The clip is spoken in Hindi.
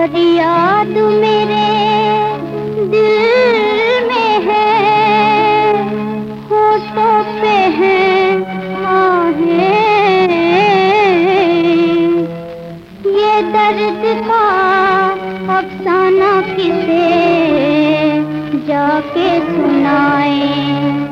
और याद मेरे दिल में है। फ़ोटो पे है आहें ये दर्द का अफसाना किसे जाके सुनाए?